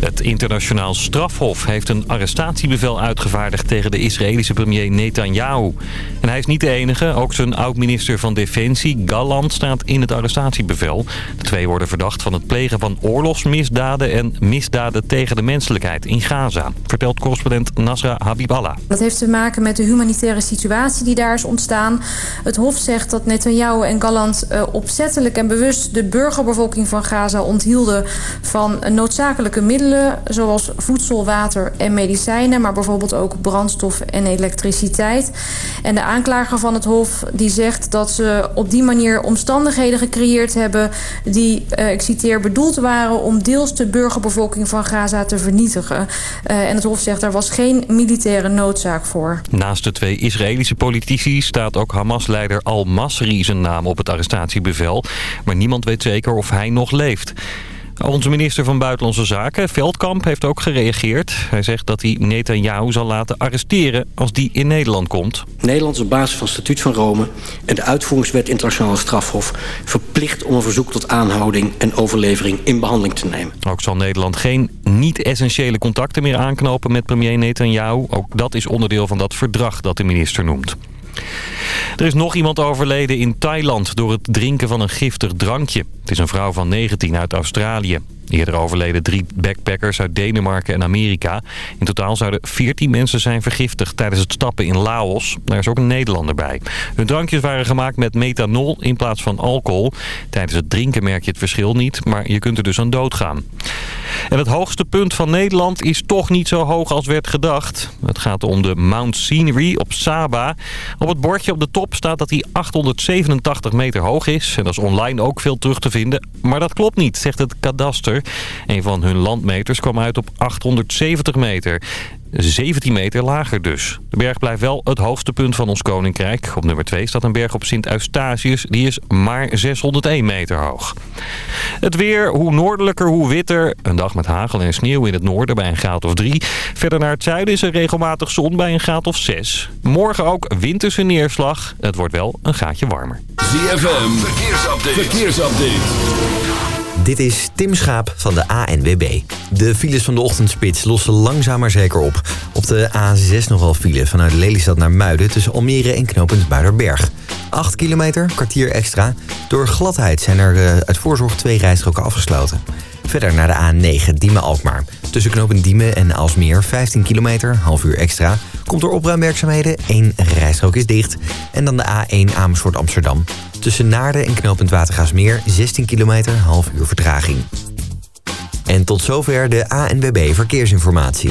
Het internationaal strafhof heeft een arrestatiebevel uitgevaardigd tegen de Israëlische premier Netanyahu. En hij is niet de enige, ook zijn oud-minister van Defensie, Galland, staat in het arrestatiebevel. De twee worden verdacht van het plegen van oorlogsmisdaden en misdaden tegen de menselijkheid in Gaza, vertelt correspondent Nasra Habiballah. Dat heeft te maken met de humanitaire situatie die daar is ontstaan. Het Hof zegt dat Netanyahu en Galland uh, opzettelijk en bewust de burgerbevolking van Gaza onthielden van noodzakelijke middelen zoals voedsel, water en medicijnen... maar bijvoorbeeld ook brandstof en elektriciteit. En de aanklager van het Hof die zegt dat ze op die manier omstandigheden gecreëerd hebben... die, uh, ik citeer, bedoeld waren om deels de burgerbevolking van Gaza te vernietigen. Uh, en het Hof zegt er was geen militaire noodzaak voor. Naast de twee Israëlische politici staat ook Hamas-leider al-Masri zijn naam op het arrestatiebevel. Maar niemand weet zeker of hij nog leeft. Onze minister van Buitenlandse Zaken, Veldkamp, heeft ook gereageerd. Hij zegt dat hij Netanyahu zal laten arresteren als die in Nederland komt. Nederland is op basis van het statuut van Rome... en de uitvoeringswet internationale strafhof... verplicht om een verzoek tot aanhouding en overlevering in behandeling te nemen. Ook zal Nederland geen niet-essentiële contacten meer aanknopen met premier Netanyahu. Ook dat is onderdeel van dat verdrag dat de minister noemt. Er is nog iemand overleden in Thailand door het drinken van een giftig drankje. Het is een vrouw van 19 uit Australië. Eerder overleden drie backpackers uit Denemarken en Amerika. In totaal zouden 14 mensen zijn vergiftigd tijdens het stappen in Laos. Daar is ook een Nederlander bij. Hun drankjes waren gemaakt met methanol in plaats van alcohol. Tijdens het drinken merk je het verschil niet, maar je kunt er dus aan doodgaan. En het hoogste punt van Nederland is toch niet zo hoog als werd gedacht. Het gaat om de Mount Scenery op Saba. Op het bordje op de top staat dat hij 887 meter hoog is. En dat is online ook veel terug te vinden. Maar dat klopt niet, zegt het kadaster. Een van hun landmeters kwam uit op 870 meter. 17 meter lager dus. De berg blijft wel het hoogste punt van ons koninkrijk. Op nummer 2 staat een berg op Sint Eustatius. Die is maar 601 meter hoog. Het weer, hoe noordelijker, hoe witter. Een dag met hagel en sneeuw in het noorden bij een graad of 3. Verder naar het zuiden is er regelmatig zon bij een graad of 6. Morgen ook winterse neerslag. Het wordt wel een gaatje warmer. ZFM, verkeersupdate. verkeersupdate. Dit is Tim Schaap van de ANWB. De files van de ochtendspits lossen langzaam maar zeker op. Op de A6 nogal file vanuit Lelystad naar Muiden... tussen Almere en knooppunt Muiderberg. 8 kilometer, kwartier extra. Door gladheid zijn er uh, uit voorzorg twee rijstroken afgesloten. Verder naar de A9 Diemen-Alkmaar. Tussen knooppunt Diemen en Alsmeer 15 kilometer, half uur extra. Komt door opruimwerkzaamheden, één rijstrook is dicht. En dan de A1 Amersfoort Amsterdam. Tussen Naarden en knooppunt Watergaasmeer 16 kilometer, half uur vertraging. En tot zover de ANWB Verkeersinformatie.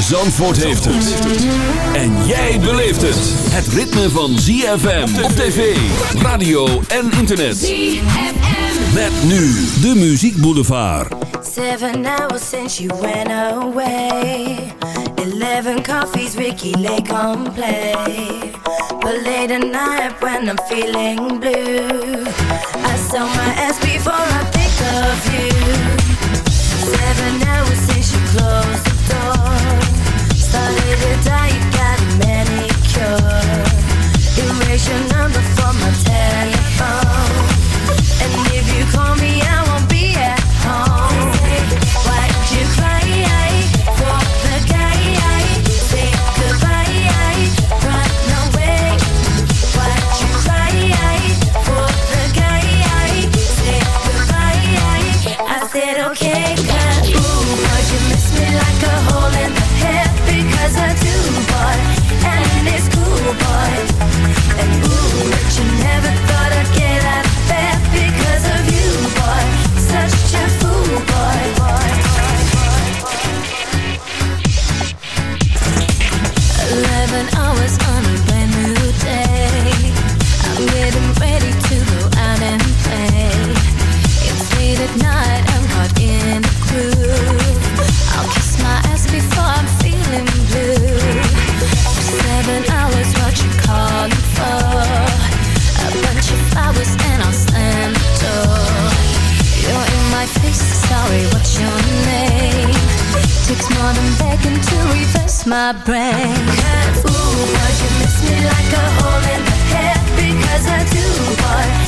Zandvoort heeft het. En jij beleeft het. Het ritme van ZFM op tv, radio en internet. ZFM. Met nu de Muziek Boulevard. Seven hours since you went away. Eleven coffees, Ricky Lake on play. But late at night when I'm feeling blue. I sell my ass before I think of you. Seven every time you got a manicure. Erasure my brain. Ooh, but you miss me like a hole in the head? Because I do, boy.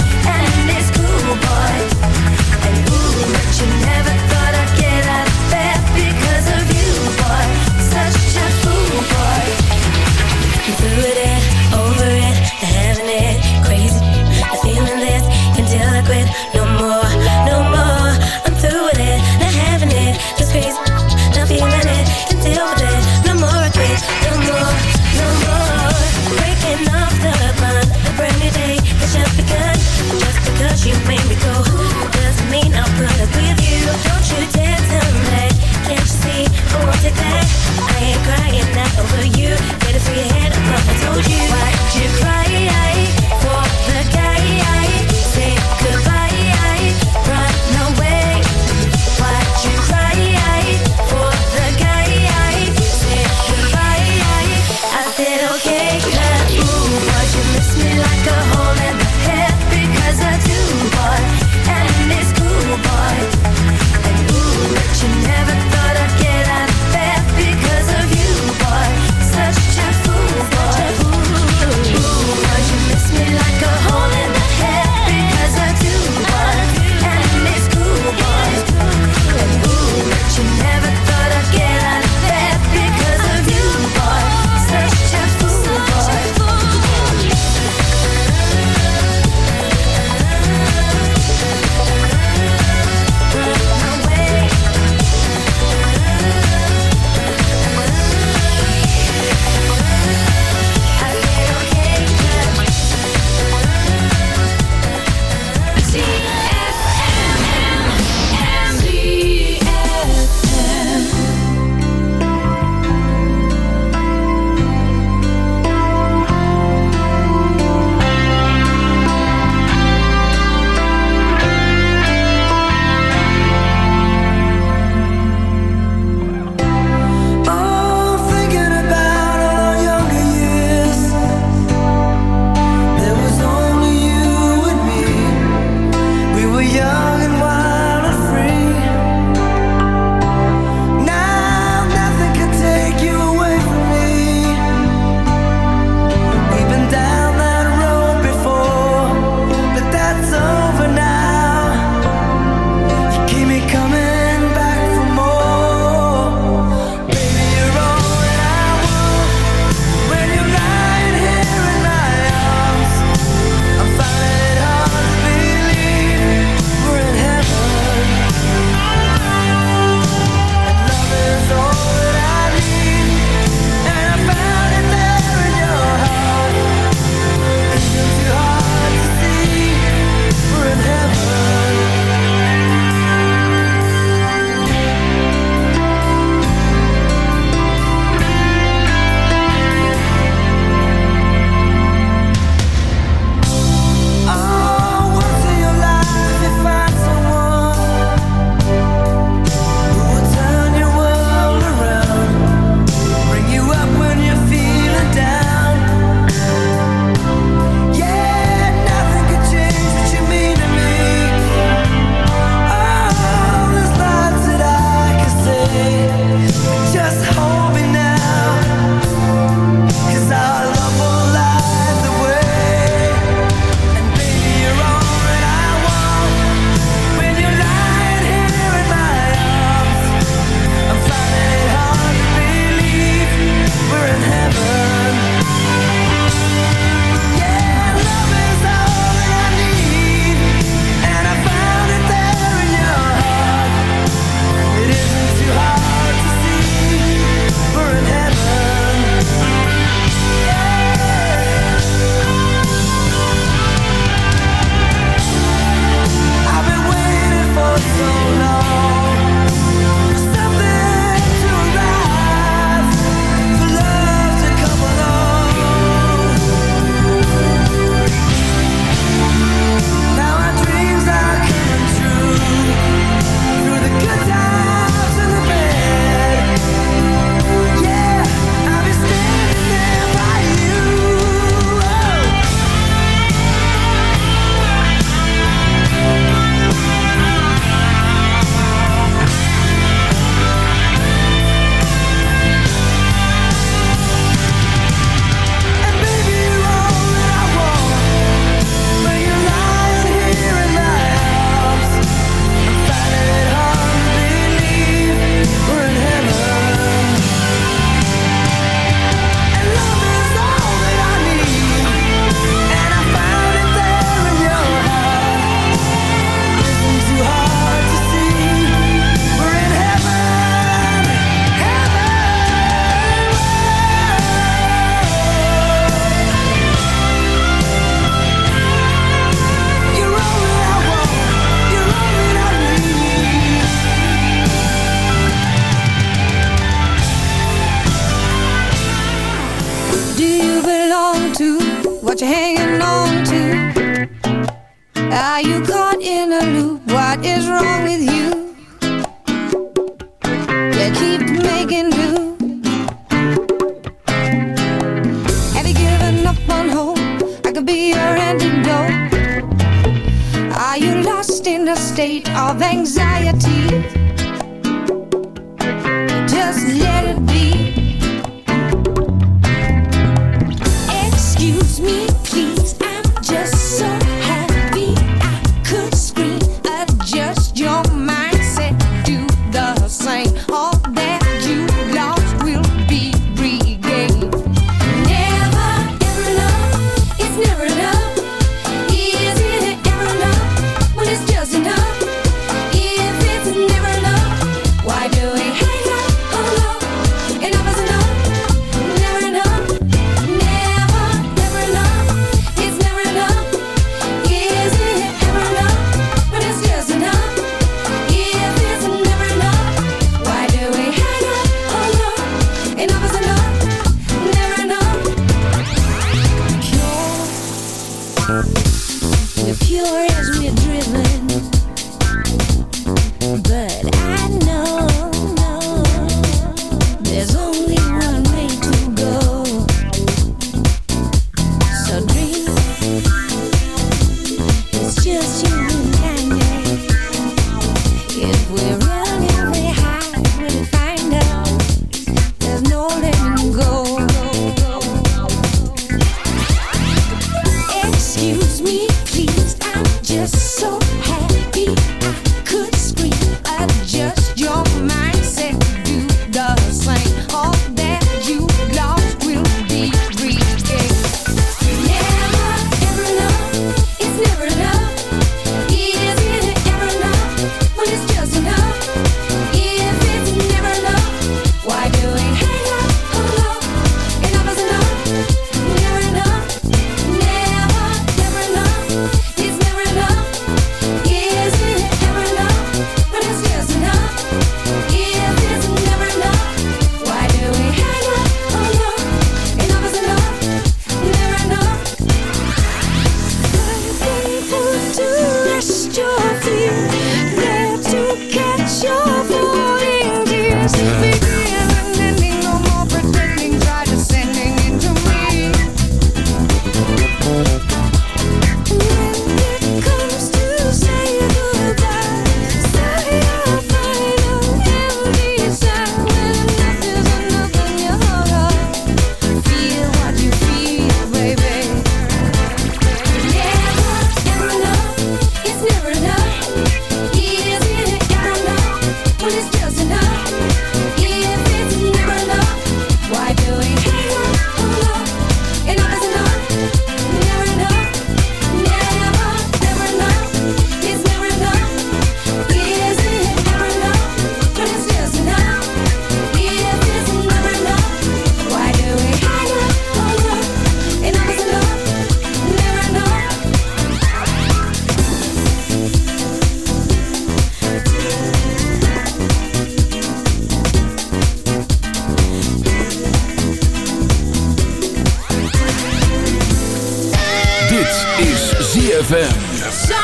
ZFM.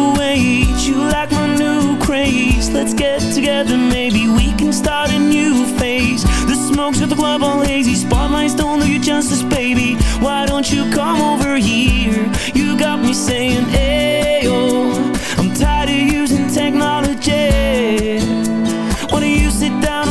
age You like my new craze. Let's get together, maybe we can start a new phase. The smokes at the club all hazy Spotlights don't do you justice, baby. Why don't you come over here? You got me saying, ayo I'm tired of using technology. Why don't you sit down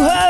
her.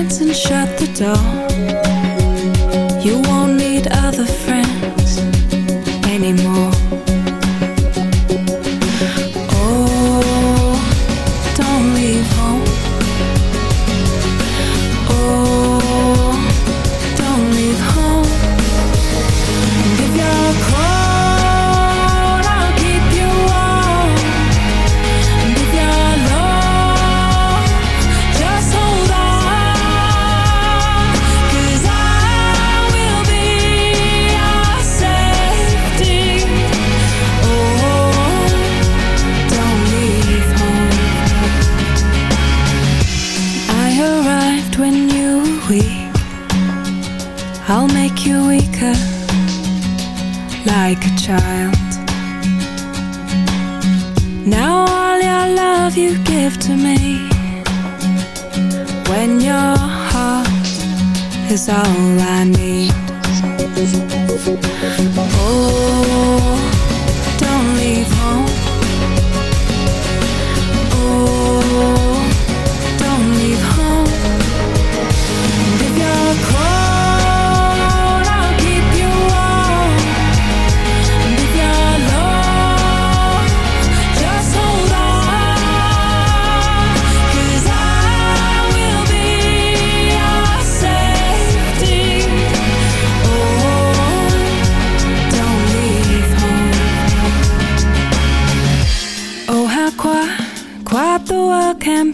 and shut the door. is all I need. Oh.